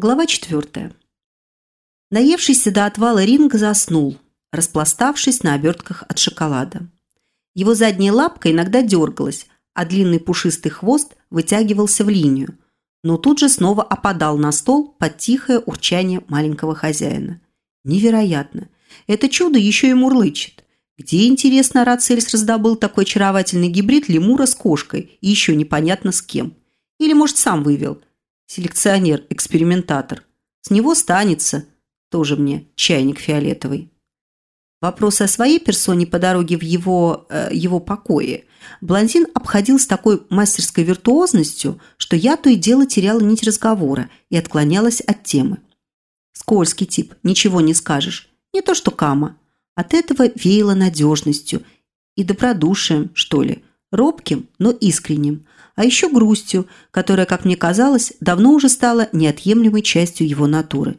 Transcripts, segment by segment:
Глава четвертая. Наевшийся до отвала Ринг заснул, распластавшись на обертках от шоколада. Его задняя лапка иногда дергалась, а длинный пушистый хвост вытягивался в линию, но тут же снова опадал на стол под тихое урчание маленького хозяина. Невероятно! Это чудо еще и мурлычет. Где, интересно, Рацельс раздобыл такой очаровательный гибрид лемура с кошкой и еще непонятно с кем? Или, может, сам вывел – селекционер, экспериментатор. С него станется, тоже мне, чайник фиолетовый. Вопросы о своей персоне по дороге в его, э, его покое блондин обходил с такой мастерской виртуозностью, что я то и дело теряла нить разговора и отклонялась от темы. Скользкий тип, ничего не скажешь. Не то что Кама. От этого веяло надежностью и добродушием, что ли, робким, но искренним – а еще грустью, которая, как мне казалось, давно уже стала неотъемлемой частью его натуры.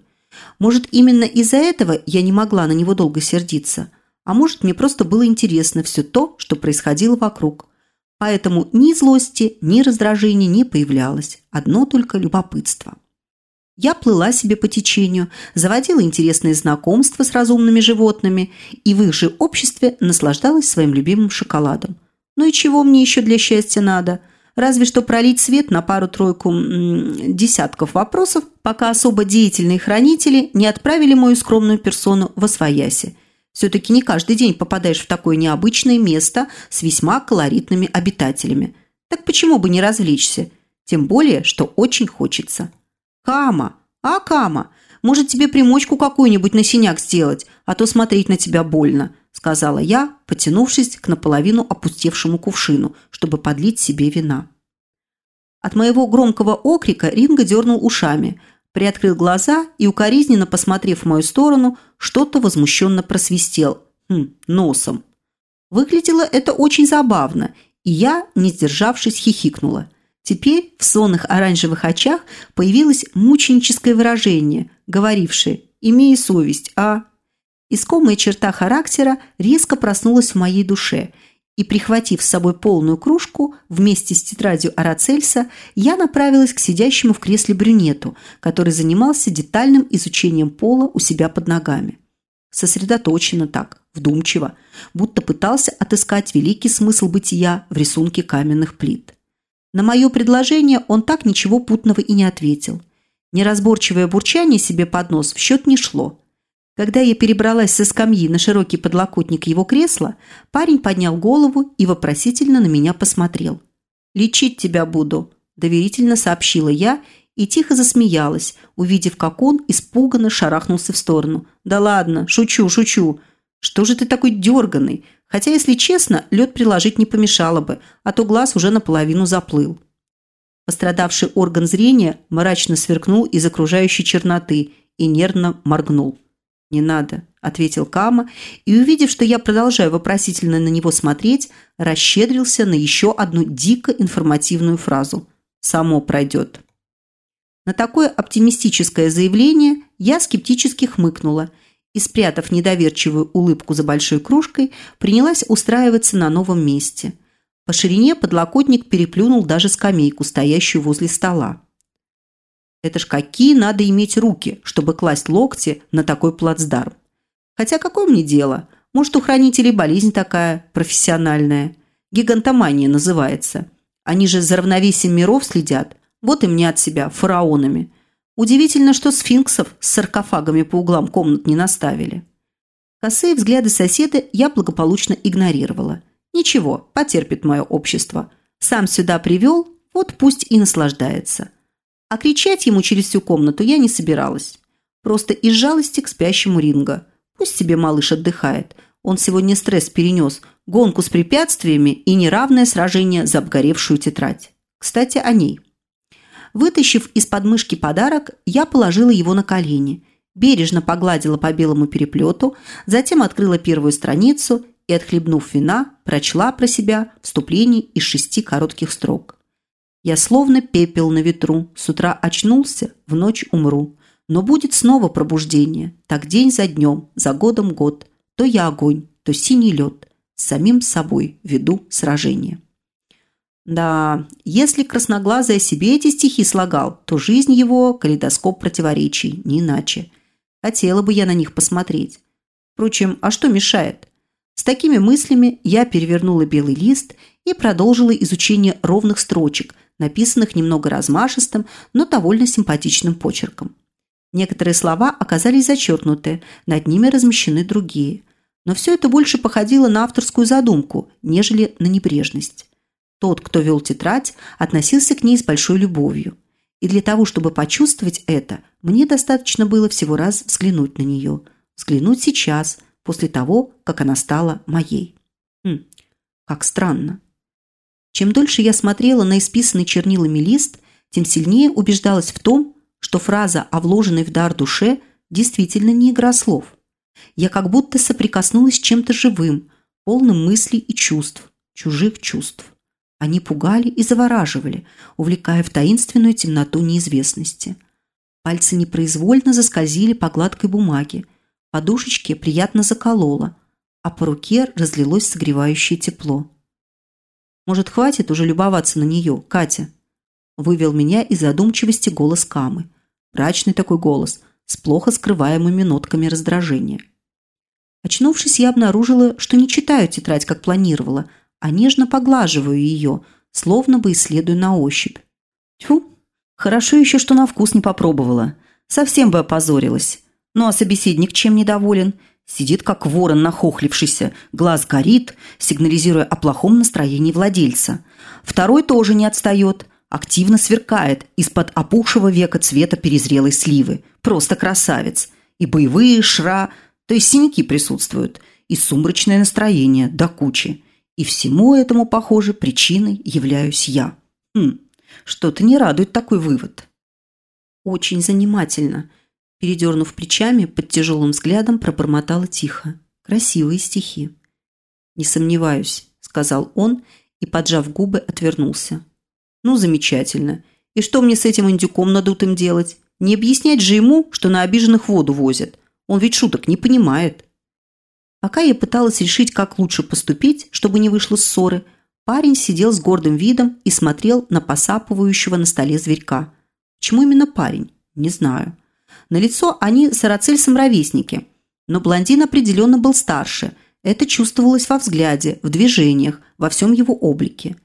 Может, именно из-за этого я не могла на него долго сердиться, а может, мне просто было интересно все то, что происходило вокруг. Поэтому ни злости, ни раздражения не появлялось, одно только любопытство. Я плыла себе по течению, заводила интересные знакомства с разумными животными и в их же обществе наслаждалась своим любимым шоколадом. Ну и чего мне еще для счастья надо? разве что пролить свет на пару-тройку десятков вопросов, пока особо деятельные хранители не отправили мою скромную персону в Освояси. Все-таки не каждый день попадаешь в такое необычное место с весьма колоритными обитателями. Так почему бы не развлечься? Тем более, что очень хочется. Кама! А, Кама! Может, тебе примочку какую-нибудь на синяк сделать, а то смотреть на тебя больно сказала я, потянувшись к наполовину опустевшему кувшину, чтобы подлить себе вина. От моего громкого окрика Ринга дернул ушами, приоткрыл глаза и, укоризненно посмотрев в мою сторону, что-то возмущенно просвистел. Хм, носом. Выглядело это очень забавно, и я, не сдержавшись, хихикнула. Теперь в сонных оранжевых очах появилось мученическое выражение, говорившее «имей совесть, а...» Искомая черта характера резко проснулась в моей душе, и, прихватив с собой полную кружку, вместе с тетрадью Арацельса, я направилась к сидящему в кресле брюнету, который занимался детальным изучением пола у себя под ногами. Сосредоточенно так, вдумчиво, будто пытался отыскать великий смысл бытия в рисунке каменных плит. На мое предложение он так ничего путного и не ответил. Неразборчивое бурчание себе под нос в счет не шло – когда я перебралась со скамьи на широкий подлокотник его кресла, парень поднял голову и вопросительно на меня посмотрел. «Лечить тебя буду», – доверительно сообщила я и тихо засмеялась, увидев, как он испуганно шарахнулся в сторону. «Да ладно, шучу, шучу. Что же ты такой дерганый? Хотя, если честно, лед приложить не помешало бы, а то глаз уже наполовину заплыл». Пострадавший орган зрения мрачно сверкнул из окружающей черноты и нервно моргнул. «Не надо», – ответил Кама, и, увидев, что я продолжаю вопросительно на него смотреть, расщедрился на еще одну дико информативную фразу «Само пройдет». На такое оптимистическое заявление я скептически хмыкнула и, спрятав недоверчивую улыбку за большой кружкой, принялась устраиваться на новом месте. По ширине подлокотник переплюнул даже скамейку, стоящую возле стола. Это ж какие надо иметь руки, чтобы класть локти на такой плацдарм. Хотя какое мне дело? Может, у хранителей болезнь такая, профессиональная. Гигантомания называется. Они же за равновесием миров следят. Вот и мне от себя, фараонами. Удивительно, что сфинксов с саркофагами по углам комнат не наставили. Косые взгляды соседа я благополучно игнорировала. Ничего, потерпит мое общество. Сам сюда привел, вот пусть и наслаждается. А кричать ему через всю комнату я не собиралась. Просто из жалости к спящему Ринга. Пусть себе малыш отдыхает. Он сегодня стресс перенес, гонку с препятствиями и неравное сражение за обгоревшую тетрадь. Кстати, о ней. Вытащив из подмышки подарок, я положила его на колени, бережно погладила по белому переплету, затем открыла первую страницу и, отхлебнув вина, прочла про себя вступление из шести коротких строк. Я словно пепел на ветру, с утра очнулся, в ночь умру. Но будет снова пробуждение, так день за днем, за годом год. То я огонь, то синий лед, с самим собой веду сражение. Да, если красноглазый о себе эти стихи слагал, то жизнь его – калейдоскоп противоречий, не иначе. Хотела бы я на них посмотреть. Впрочем, а что мешает? С такими мыслями я перевернула белый лист и продолжила изучение ровных строчек, написанных немного размашистым, но довольно симпатичным почерком. Некоторые слова оказались зачеркнуты, над ними размещены другие. Но все это больше походило на авторскую задумку, нежели на небрежность. Тот, кто вел тетрадь, относился к ней с большой любовью. И для того, чтобы почувствовать это, мне достаточно было всего раз взглянуть на нее. Взглянуть сейчас, после того, как она стала моей. Хм, как странно. Чем дольше я смотрела на исписанный чернилами лист, тем сильнее убеждалась в том, что фраза о вложенной в дар душе действительно не игра слов. Я как будто соприкоснулась с чем-то живым, полным мыслей и чувств, чужих чувств. Они пугали и завораживали, увлекая в таинственную темноту неизвестности. Пальцы непроизвольно заскользили по гладкой бумаге, подушечке приятно закололо, а по руке разлилось согревающее тепло. «Может, хватит уже любоваться на нее, Катя?» Вывел меня из задумчивости голос Камы. Мрачный такой голос, с плохо скрываемыми нотками раздражения. Очнувшись, я обнаружила, что не читаю тетрадь, как планировала, а нежно поглаживаю ее, словно бы исследую на ощупь. Тьфу, хорошо еще, что на вкус не попробовала. Совсем бы опозорилась. Ну а собеседник чем недоволен? Сидит, как ворон нахохлившийся, глаз горит, сигнализируя о плохом настроении владельца. Второй тоже не отстает, активно сверкает из-под опухшего века цвета перезрелой сливы. Просто красавец. И боевые шра, то есть синяки присутствуют, и сумрачное настроение до кучи. И всему этому, похоже, причиной являюсь я. Хм, что-то не радует такой вывод. Очень занимательно. Передернув плечами, под тяжелым взглядом пробормотала тихо. Красивые стихи. «Не сомневаюсь», — сказал он и, поджав губы, отвернулся. «Ну, замечательно. И что мне с этим индюком надутым делать? Не объяснять же ему, что на обиженных воду возят. Он ведь шуток не понимает». Пока я пыталась решить, как лучше поступить, чтобы не вышло ссоры, парень сидел с гордым видом и смотрел на посапывающего на столе зверька. Почему именно парень? Не знаю. На лицо они с Арацельсом ровесники, но блондин определенно был старше. Это чувствовалось во взгляде, в движениях, во всем его облике.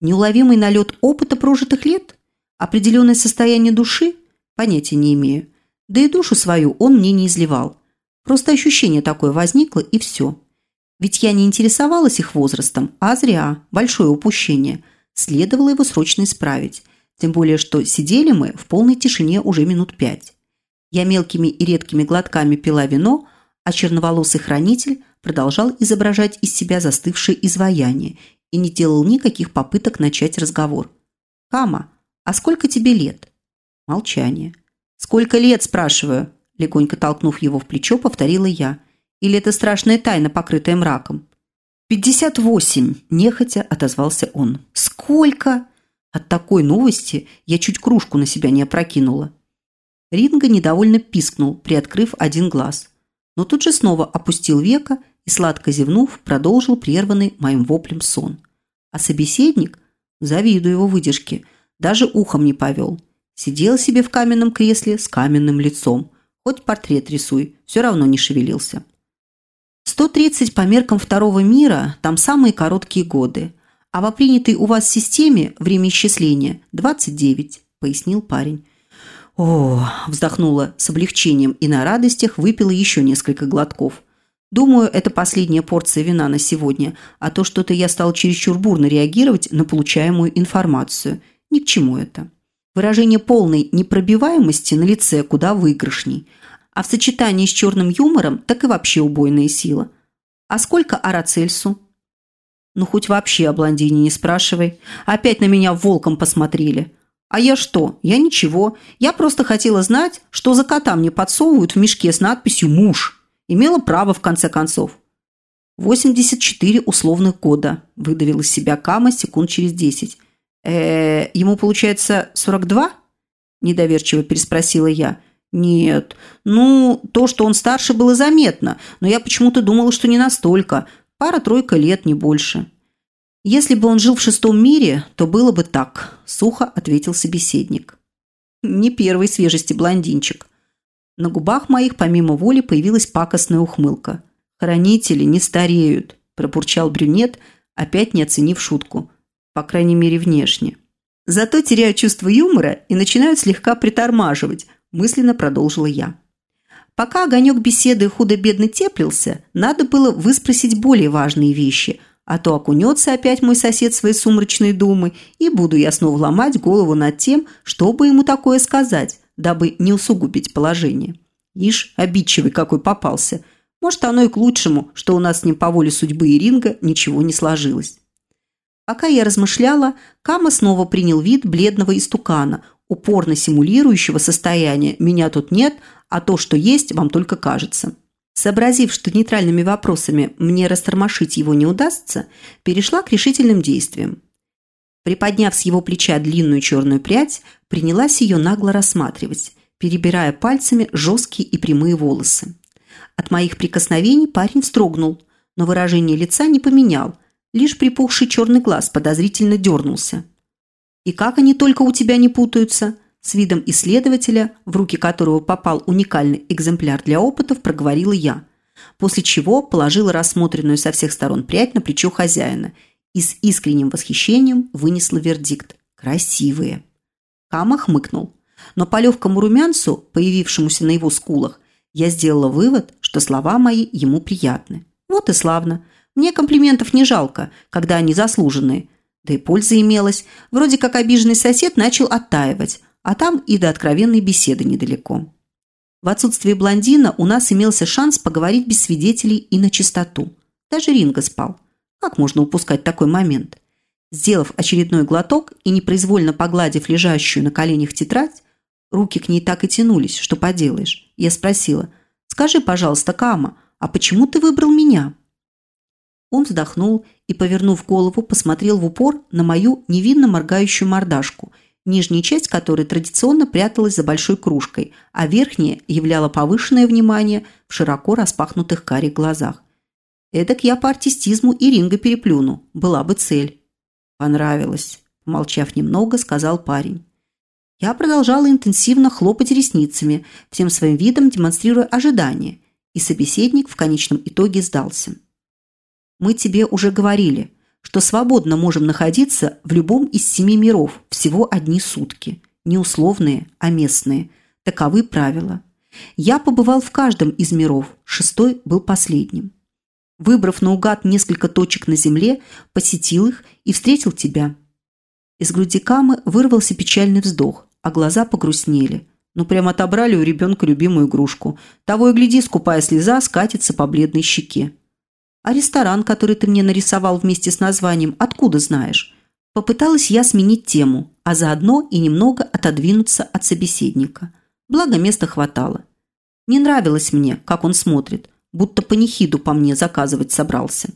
Неуловимый налет опыта прожитых лет? Определенное состояние души? Понятия не имею. Да и душу свою он мне не изливал. Просто ощущение такое возникло, и все. Ведь я не интересовалась их возрастом, а зря, большое упущение. Следовало его срочно исправить. Тем более, что сидели мы в полной тишине уже минут пять. Я мелкими и редкими глотками пила вино, а черноволосый хранитель продолжал изображать из себя застывшее изваяние и не делал никаких попыток начать разговор. «Кама, а сколько тебе лет?» Молчание. «Сколько лет?» – спрашиваю. Легонько толкнув его в плечо, повторила я. «Или это страшная тайна, покрытая мраком?» «Пятьдесят восемь!» – нехотя отозвался он. «Сколько?» От такой новости я чуть кружку на себя не опрокинула. Ринга недовольно пискнул, приоткрыв один глаз. Но тут же снова опустил века и, сладко зевнув, продолжил прерванный моим воплем сон. А собеседник, завидую его выдержке, даже ухом не повел. Сидел себе в каменном кресле с каменным лицом, Хоть портрет рисуй, все равно не шевелился. 130 по меркам второго мира – там самые короткие годы. А во принятой у вас системе время исчисления – 29, пояснил парень. О, вздохнула с облегчением и на радостях выпила еще несколько глотков. Думаю, это последняя порция вина на сегодня, а то что-то я стал чересчур бурно реагировать на получаемую информацию. Ни к чему это. Выражение полной непробиваемости на лице куда выигрышней. А в сочетании с черным юмором так и вообще убойная сила. А сколько Арацельсу? Ну, хоть вообще о блондине не спрашивай. Опять на меня волком посмотрели. А я что? Я ничего. Я просто хотела знать, что за кота мне подсовывают в мешке с надписью «Муж». Имела право, в конце концов. 84 условных года, выдавил из себя Кама секунд через десять э ему, получается, 42?» – недоверчиво переспросила я. «Нет, ну, то, что он старше, было заметно, но я почему-то думала, что не настолько. Пара-тройка лет, не больше». «Если бы он жил в шестом мире, то было бы так», – сухо ответил собеседник. «Не первой свежести блондинчик». На губах моих помимо воли появилась пакостная ухмылка. «Хранители не стареют», – пробурчал брюнет, опять не оценив шутку. По крайней мере, внешне. «Зато теряют чувство юмора и начинают слегка притормаживать», – мысленно продолжила я. Пока огонек беседы худо-бедно теплился, надо было выспросить более важные вещи – а то окунется опять мой сосед в свои сумрачные думы, и буду я снова ломать голову над тем, чтобы ему такое сказать, дабы не усугубить положение. Ишь, обидчивый какой попался. Может, оно и к лучшему, что у нас с ним по воле судьбы и ринга ничего не сложилось. Пока я размышляла, Кама снова принял вид бледного истукана, упорно симулирующего состояние «меня тут нет, а то, что есть, вам только кажется». Сообразив, что нейтральными вопросами мне растормошить его не удастся, перешла к решительным действиям. Приподняв с его плеча длинную черную прядь, принялась ее нагло рассматривать, перебирая пальцами жесткие и прямые волосы. От моих прикосновений парень вздрогнул, но выражение лица не поменял, лишь припухший черный глаз подозрительно дернулся. «И как они только у тебя не путаются?» С видом исследователя, в руки которого попал уникальный экземпляр для опытов, проговорила я, после чего положила рассмотренную со всех сторон прядь на плечо хозяина и с искренним восхищением вынесла вердикт «красивые». Кама хмыкнул, но по легкому румянцу, появившемуся на его скулах, я сделала вывод, что слова мои ему приятны. Вот и славно. Мне комплиментов не жалко, когда они заслуженные. Да и польза имелась. Вроде как обиженный сосед начал оттаивать, а там и до откровенной беседы недалеко. В отсутствие блондина у нас имелся шанс поговорить без свидетелей и на чистоту. Даже Ринга спал. Как можно упускать такой момент? Сделав очередной глоток и непроизвольно погладив лежащую на коленях тетрадь, руки к ней так и тянулись, что поделаешь. Я спросила, «Скажи, пожалуйста, Кама, а почему ты выбрал меня?» Он вздохнул и, повернув голову, посмотрел в упор на мою невинно моргающую мордашку – нижняя часть которой традиционно пряталась за большой кружкой, а верхняя являла повышенное внимание в широко распахнутых карих глазах. Эдак я по артистизму и ринга переплюну, была бы цель. Понравилось, молчав немного, сказал парень. Я продолжала интенсивно хлопать ресницами, всем своим видом демонстрируя ожидание, и собеседник в конечном итоге сдался. «Мы тебе уже говорили, что свободно можем находиться в любом из семи миров всего одни сутки. Не условные, а местные. Таковы правила. Я побывал в каждом из миров, шестой был последним. Выбрав наугад несколько точек на земле, посетил их и встретил тебя. Из груди Камы вырвался печальный вздох, а глаза погрустнели. Ну, прямо отобрали у ребенка любимую игрушку. Того и гляди, скупая слеза скатится по бледной щеке. А ресторан, который ты мне нарисовал вместе с названием, откуда знаешь? Попыталась я сменить тему, а заодно и немного отодвинуться от собеседника. Благо места хватало. Не нравилось мне, как он смотрит, будто панихиду по мне заказывать собрался.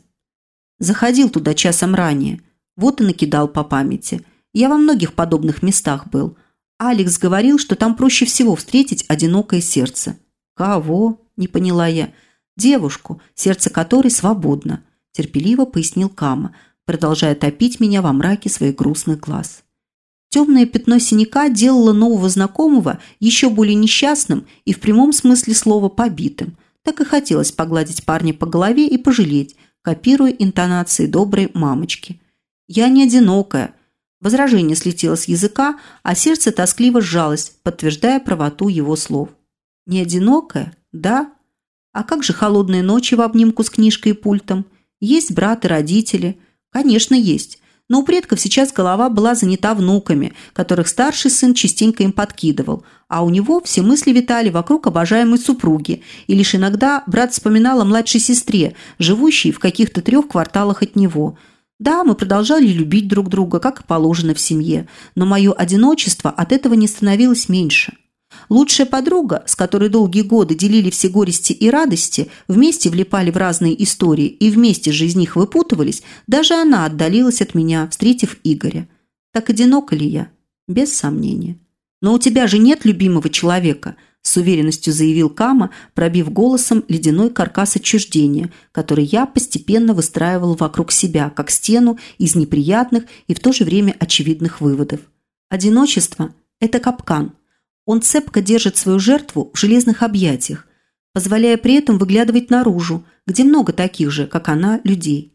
Заходил туда часом ранее, вот и накидал по памяти. Я во многих подобных местах был. Алекс говорил, что там проще всего встретить одинокое сердце. «Кого?» – не поняла я – девушку, сердце которой свободно», – терпеливо пояснил Кама, продолжая топить меня во мраке своих грустных глаз. Темное пятно синяка делало нового знакомого еще более несчастным и в прямом смысле слова побитым. Так и хотелось погладить парня по голове и пожалеть, копируя интонации доброй мамочки. «Я не одинокая», Возражение слетело с языка, а сердце тоскливо сжалось, подтверждая правоту его слов. «Не одинокая? Да, а как же холодные ночи в обнимку с книжкой и пультом? Есть брат и родители? Конечно, есть. Но у предков сейчас голова была занята внуками, которых старший сын частенько им подкидывал, а у него все мысли витали вокруг обожаемой супруги, и лишь иногда брат вспоминал о младшей сестре, живущей в каких-то трех кварталах от него. Да, мы продолжали любить друг друга, как и положено в семье, но мое одиночество от этого не становилось меньше. Лучшая подруга, с которой долгие годы делили все горести и радости, вместе влипали в разные истории и вместе же из них выпутывались, даже она отдалилась от меня, встретив Игоря. Так одинока ли я? Без сомнения. Но у тебя же нет любимого человека. с уверенностью заявил Кама, пробив голосом ледяной каркас отчуждения, который я постепенно выстраивал вокруг себя, как стену из неприятных и в то же время очевидных выводов. Одиночество – это капкан. Он цепко держит свою жертву в железных объятиях, позволяя при этом выглядывать наружу, где много таких же, как она, людей.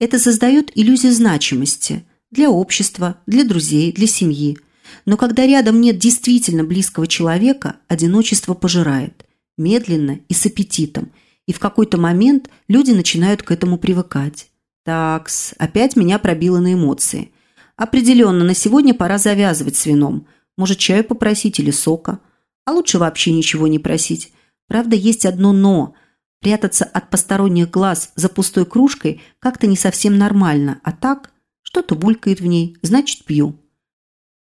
Это создает иллюзию значимости для общества, для друзей, для семьи – но когда рядом нет действительно близкого человека, одиночество пожирает. Медленно и с аппетитом. И в какой-то момент люди начинают к этому привыкать. Такс, опять меня пробило на эмоции. Определенно, на сегодня пора завязывать с вином. Может, чаю попросить или сока. А лучше вообще ничего не просить. Правда, есть одно «но». Прятаться от посторонних глаз за пустой кружкой как-то не совсем нормально. А так, что-то булькает в ней, значит, пью.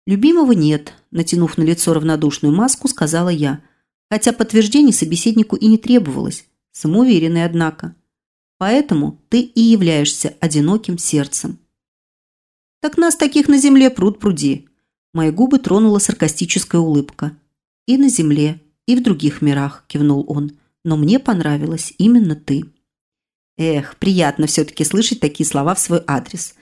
«Любимого нет», – натянув на лицо равнодушную маску, сказала я. Хотя подтверждений собеседнику и не требовалось. Самоуверенный, однако. Поэтому ты и являешься одиноким сердцем. «Так нас таких на земле пруд пруди». Мои губы тронула саркастическая улыбка. «И на земле, и в других мирах», – кивнул он. «Но мне понравилась именно ты». Эх, приятно все-таки слышать такие слова в свой адрес.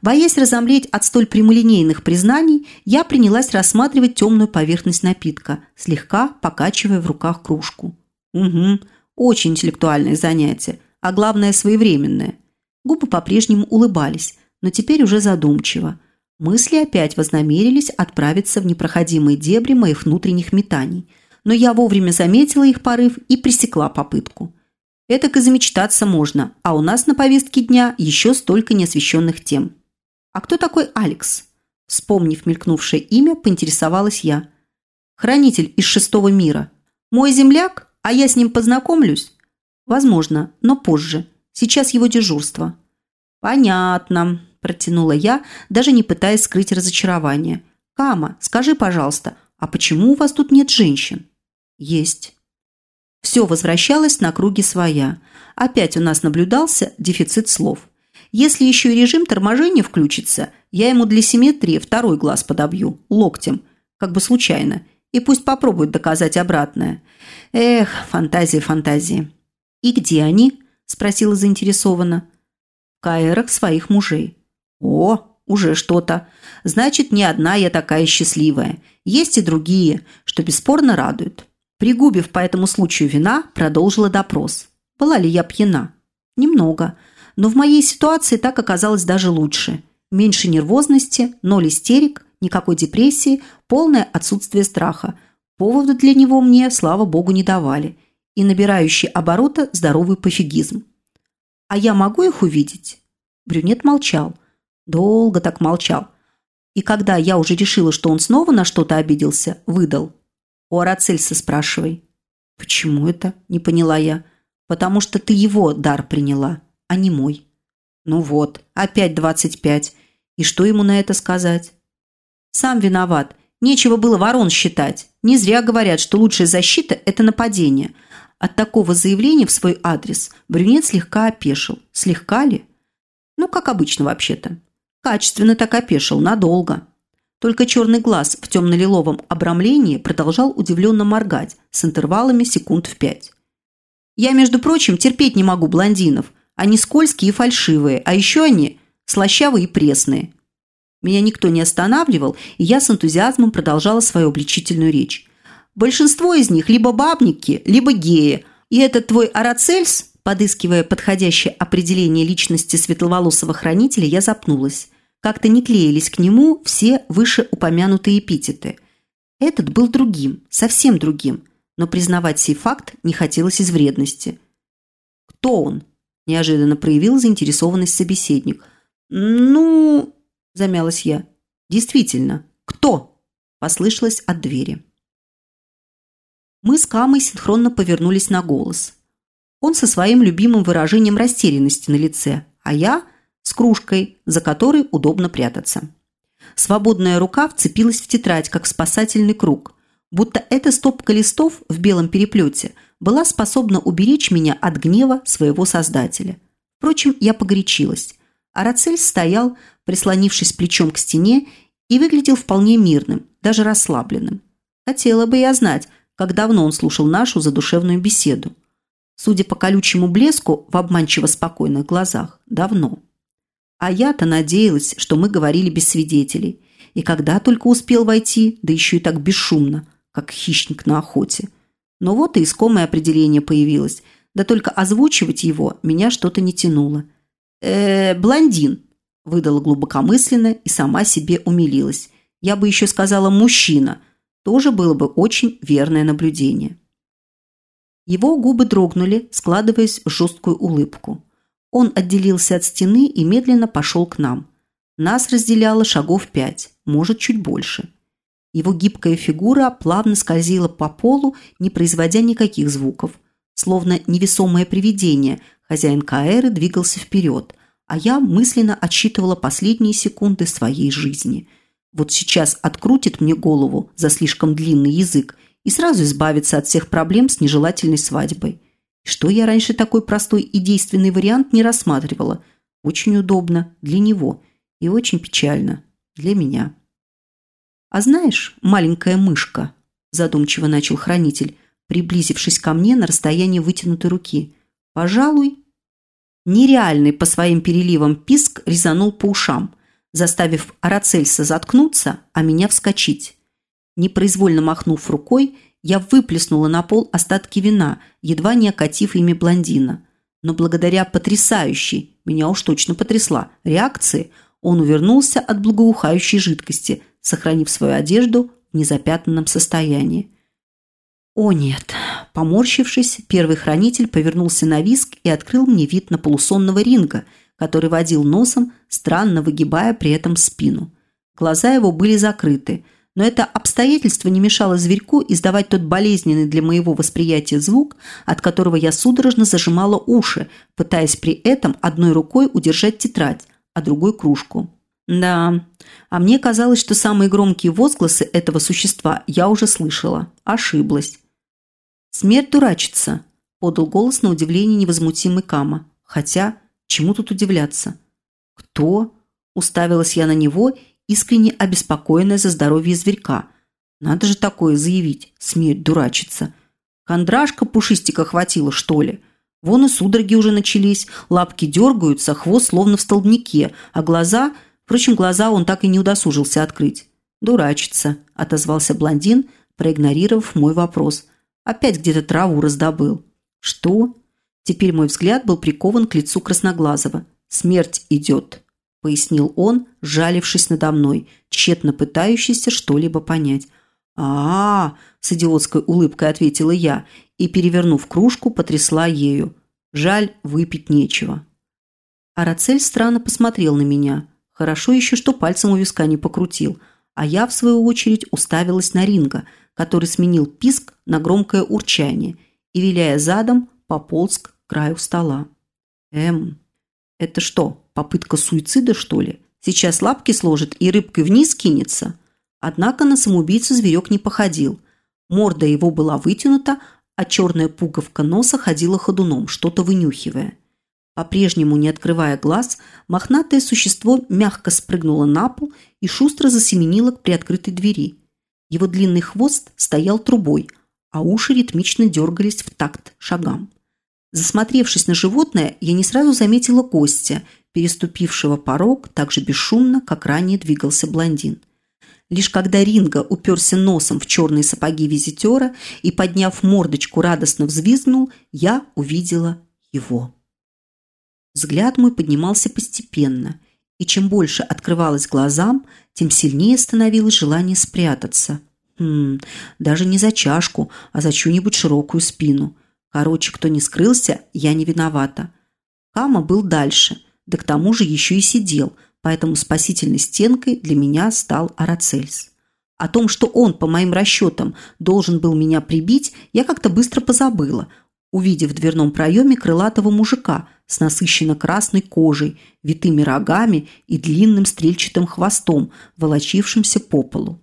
Боясь разомлеть от столь прямолинейных признаний, я принялась рассматривать темную поверхность напитка, слегка покачивая в руках кружку. Угу, очень интеллектуальное занятие, а главное своевременное. Губы по-прежнему улыбались, но теперь уже задумчиво. Мысли опять вознамерились отправиться в непроходимые дебри моих внутренних метаний, но я вовремя заметила их порыв и пресекла попытку. Этак и замечтаться можно, а у нас на повестке дня еще столько неосвещенных тем. «А кто такой Алекс?» Вспомнив мелькнувшее имя, поинтересовалась я. «Хранитель из шестого мира. Мой земляк, а я с ним познакомлюсь?» «Возможно, но позже. Сейчас его дежурство». «Понятно», – протянула я, даже не пытаясь скрыть разочарование. «Кама, скажи, пожалуйста, а почему у вас тут нет женщин?» «Есть». Все возвращалось на круги своя. Опять у нас наблюдался дефицит слов. Если еще и режим торможения включится, я ему для симметрии второй глаз подобью, локтем, как бы случайно, и пусть попробует доказать обратное. Эх, фантазии, фантазии. «И где они?» – спросила заинтересованно. «В каэрах своих мужей». «О, уже что-то. Значит, не одна я такая счастливая. Есть и другие, что бесспорно радует». Пригубив по этому случаю вина, продолжила допрос. Была ли я пьяна? Немного. Но в моей ситуации так оказалось даже лучше. Меньше нервозности, ноль истерик, никакой депрессии, полное отсутствие страха. Повода для него мне, слава богу, не давали. И набирающий оборота здоровый пофигизм. «А я могу их увидеть?» Брюнет молчал. Долго так молчал. И когда я уже решила, что он снова на что-то обиделся, выдал. У Арацельса спрашивай. Почему это? Не поняла я. Потому что ты его дар приняла, а не мой. Ну вот, опять двадцать пять. И что ему на это сказать? Сам виноват. Нечего было ворон считать. Не зря говорят, что лучшая защита – это нападение. От такого заявления в свой адрес брюнет слегка опешил. Слегка ли? Ну, как обычно вообще-то. Качественно так опешил, надолго. Только черный глаз в темно-лиловом обрамлении продолжал удивленно моргать с интервалами секунд в пять. «Я, между прочим, терпеть не могу блондинов. Они скользкие и фальшивые, а еще они слащавые и пресные». Меня никто не останавливал, и я с энтузиазмом продолжала свою обличительную речь. «Большинство из них либо бабники, либо геи, и этот твой Арацельс, подыскивая подходящее определение личности светловолосого хранителя, я запнулась как-то не клеились к нему все вышеупомянутые эпитеты. Этот был другим, совсем другим, но признавать сей факт не хотелось из вредности. «Кто он?» – неожиданно проявил заинтересованность собеседник. «Ну...» – замялась я. «Действительно, кто?» – послышалось от двери. Мы с Камой синхронно повернулись на голос. Он со своим любимым выражением растерянности на лице, а я – с кружкой, за которой удобно прятаться. Свободная рука вцепилась в тетрадь, как в спасательный круг, будто эта стопка листов в белом переплете была способна уберечь меня от гнева своего создателя. Впрочем, я погорячилась. Арацель стоял, прислонившись плечом к стене, и выглядел вполне мирным, даже расслабленным. Хотела бы я знать, как давно он слушал нашу задушевную беседу. Судя по колючему блеску в обманчиво спокойных глазах, давно. А я-то надеялась, что мы говорили без свидетелей. И когда только успел войти, да еще и так бесшумно, как хищник на охоте. Но вот и искомое определение появилось. Да только озвучивать его меня что-то не тянуло. э, -э блондин», – выдала глубокомысленно и сама себе умилилась. Я бы еще сказала «мужчина», тоже было бы очень верное наблюдение. Его губы дрогнули, складываясь в жесткую улыбку. Он отделился от стены и медленно пошел к нам. Нас разделяло шагов пять, может, чуть больше. Его гибкая фигура плавно скользила по полу, не производя никаких звуков. Словно невесомое привидение, хозяин Каэры двигался вперед, а я мысленно отсчитывала последние секунды своей жизни. Вот сейчас открутит мне голову за слишком длинный язык и сразу избавиться от всех проблем с нежелательной свадьбой. Что я раньше такой простой и действенный вариант не рассматривала? Очень удобно для него и очень печально для меня. «А знаешь, маленькая мышка», – задумчиво начал хранитель, приблизившись ко мне на расстояние вытянутой руки, – «пожалуй». Нереальный по своим переливам писк резанул по ушам, заставив Арацельса заткнуться, а меня вскочить. Непроизвольно махнув рукой, я выплеснула на пол остатки вина, едва не окатив ими блондина. Но благодаря потрясающей, меня уж точно потрясла, реакции, он увернулся от благоухающей жидкости, сохранив свою одежду в незапятнанном состоянии. «О нет!» Поморщившись, первый хранитель повернулся на виск и открыл мне вид на полусонного ринга, который водил носом, странно выгибая при этом спину. Глаза его были закрыты – но это обстоятельство не мешало зверьку издавать тот болезненный для моего восприятия звук, от которого я судорожно зажимала уши, пытаясь при этом одной рукой удержать тетрадь, а другой кружку. Да, а мне казалось, что самые громкие возгласы этого существа я уже слышала. Ошиблась. «Смерть дурачится», – подал голос на удивление невозмутимый Кама. Хотя, чему тут удивляться? «Кто?» – уставилась я на него искренне обеспокоенная за здоровье зверька. Надо же такое заявить, смерть дурачиться. Кондрашка пушистика хватило, что ли? Вон и судороги уже начались, лапки дергаются, хвост словно в столбнике, а глаза... Впрочем, глаза он так и не удосужился открыть. «Дурачится», – отозвался блондин, проигнорировав мой вопрос. «Опять где-то траву раздобыл». «Что?» Теперь мой взгляд был прикован к лицу Красноглазого. «Смерть идет». – пояснил он, жалившись надо мной, тщетно пытающийся что-либо понять. а, -а, -а с идиотской улыбкой ответила я и, перевернув кружку, потрясла ею. Жаль, выпить нечего. Арацель странно посмотрел на меня. Хорошо еще, что пальцем у виска не покрутил, а я, в свою очередь, уставилась на Ринга, который сменил писк на громкое урчание и, виляя задом, пополз к краю стола. «Эм, это что, попытка суицида, что ли? Сейчас лапки сложит и рыбкой вниз кинется?» Однако на самоубийцу зверек не походил. Морда его была вытянута, а черная пуговка носа ходила ходуном, что-то вынюхивая. По-прежнему не открывая глаз, мохнатое существо мягко спрыгнуло на пол и шустро засеменило к приоткрытой двери. Его длинный хвост стоял трубой, а уши ритмично дергались в такт шагам. Засмотревшись на животное, я не сразу заметила гостя, переступившего порог так же бесшумно, как ранее двигался блондин. Лишь когда Ринга уперся носом в черные сапоги визитера и, подняв мордочку, радостно взвизгнул, я увидела его. Взгляд мой поднимался постепенно, и чем больше открывалось глазам, тем сильнее становилось желание спрятаться. Хм, даже не за чашку, а за чью-нибудь широкую спину. Короче, кто не скрылся, я не виновата. Кама был дальше, да к тому же еще и сидел, поэтому спасительной стенкой для меня стал Арацельс. О том, что он, по моим расчетам, должен был меня прибить, я как-то быстро позабыла, увидев в дверном проеме крылатого мужика с насыщенно красной кожей, витыми рогами и длинным стрельчатым хвостом, волочившимся по полу.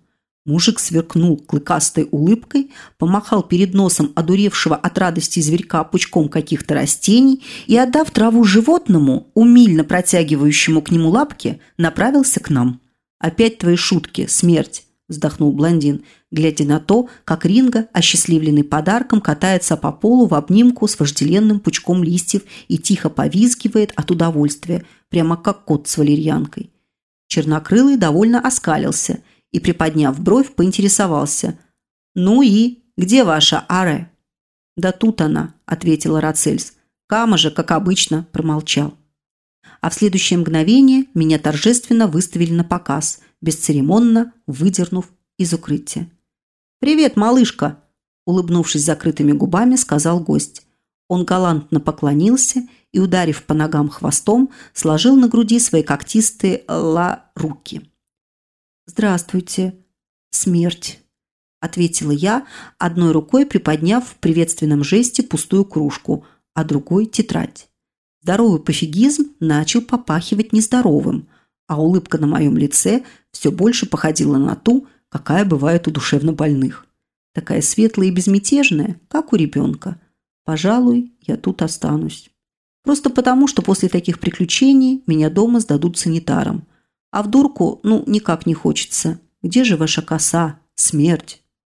Мужик сверкнул клыкастой улыбкой, помахал перед носом одуревшего от радости зверька пучком каких-то растений и, отдав траву животному, умильно протягивающему к нему лапки, направился к нам. «Опять твои шутки, смерть!» вздохнул блондин, глядя на то, как Ринга, осчастливленный подарком, катается по полу в обнимку с вожделенным пучком листьев и тихо повизгивает от удовольствия, прямо как кот с валерьянкой. Чернокрылый довольно оскалился и, приподняв бровь, поинтересовался. «Ну и? Где ваша Аре?» «Да тут она», – ответила Рацельс. Кама же, как обычно, промолчал. А в следующее мгновение меня торжественно выставили на показ, бесцеремонно выдернув из укрытия. «Привет, малышка!» – улыбнувшись закрытыми губами, сказал гость. Он галантно поклонился и, ударив по ногам хвостом, сложил на груди свои когтистые ла руки. «Здравствуйте, смерть!» – ответила я, одной рукой приподняв в приветственном жесте пустую кружку, а другой – тетрадь. Здоровый пофигизм начал попахивать нездоровым, а улыбка на моем лице все больше походила на ту, какая бывает у душевнобольных. Такая светлая и безмятежная, как у ребенка. Пожалуй, я тут останусь. Просто потому, что после таких приключений меня дома сдадут санитарам. А в дурку, ну, никак не хочется. Где же ваша коса? Смерть.